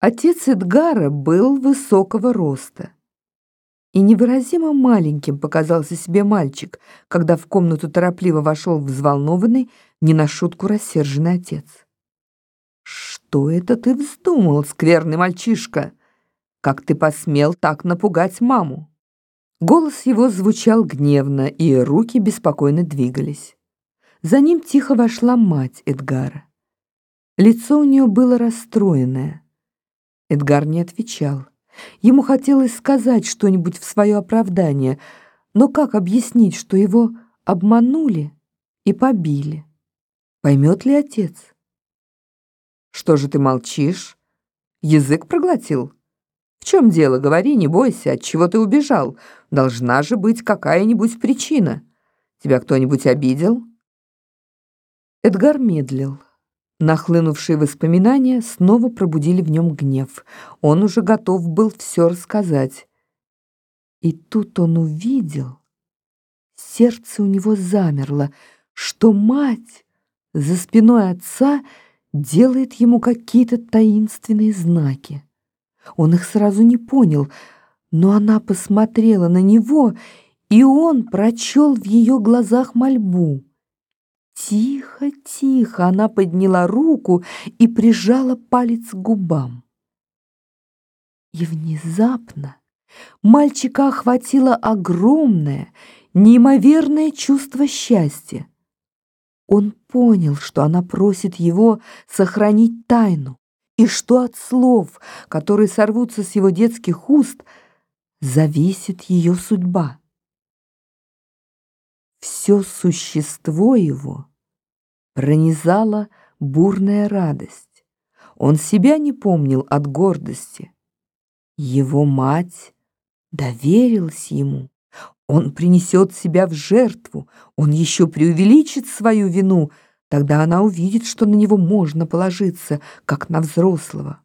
Отец Эдгара был высокого роста. И невыразимо маленьким показался себе мальчик, когда в комнату торопливо вошел взволнованный, не на шутку рассерженный отец. «Что это ты вздумал, скверный мальчишка? Как ты посмел так напугать маму?» Голос его звучал гневно, и руки беспокойно двигались. За ним тихо вошла мать Эдгара. Лицо у нее было расстроенное. Эдгар не отвечал. Ему хотелось сказать что-нибудь в свое оправдание, но как объяснить, что его обманули и побили? Поймет ли отец? Что же ты молчишь? Язык проглотил? В чем дело? Говори, не бойся, от чего ты убежал? Должна же быть какая-нибудь причина. Тебя кто-нибудь обидел? Эдгар медлил. Нахлынувшие воспоминания снова пробудили в нем гнев. Он уже готов был все рассказать. И тут он увидел, сердце у него замерло, что мать за спиной отца делает ему какие-то таинственные знаки. Он их сразу не понял, но она посмотрела на него, и он прочел в ее глазах мольбу. Тихо, тихо она подняла руку и прижала палец к губам. И внезапно мальчика охватило огромное, неимоверное чувство счастья. Он понял, что она просит его сохранить тайну, и что от слов, которые сорвутся с его детских уст, зависит ее судьба. Все существо его пронизала бурная радость. Он себя не помнил от гордости. Его мать доверилась ему. Он принесет себя в жертву, он еще преувеличит свою вину, тогда она увидит, что на него можно положиться, как на взрослого.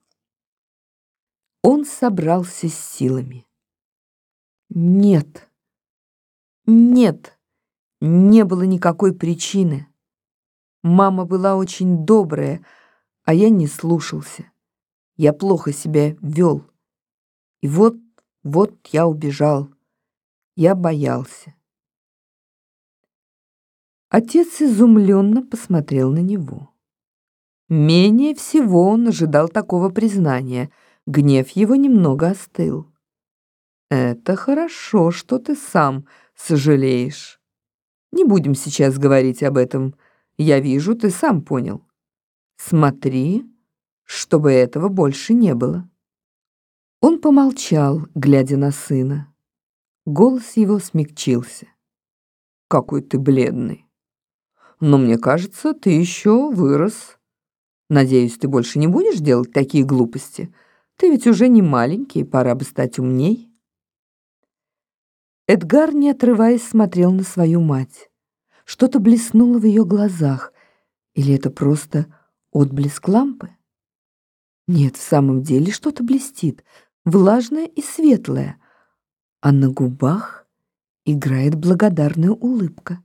Он собрался с силами. Нет, нет, не было никакой причины. Мама была очень добрая, а я не слушался. Я плохо себя вел. И вот, вот я убежал. Я боялся. Отец изумленно посмотрел на него. Менее всего он ожидал такого признания. Гнев его немного остыл. «Это хорошо, что ты сам сожалеешь. Не будем сейчас говорить об этом. Я вижу, ты сам понял. Смотри, чтобы этого больше не было». Он помолчал, глядя на сына. Голос его смягчился. «Какой ты бледный. Но мне кажется, ты еще вырос. Надеюсь, ты больше не будешь делать такие глупости. Ты ведь уже не маленький, пора бы стать умней». Эдгар, не отрываясь, смотрел на свою мать. Что-то блеснуло в ее глазах. Или это просто отблеск лампы? Нет, в самом деле что-то блестит, влажное и светлое, а на губах играет благодарная улыбка.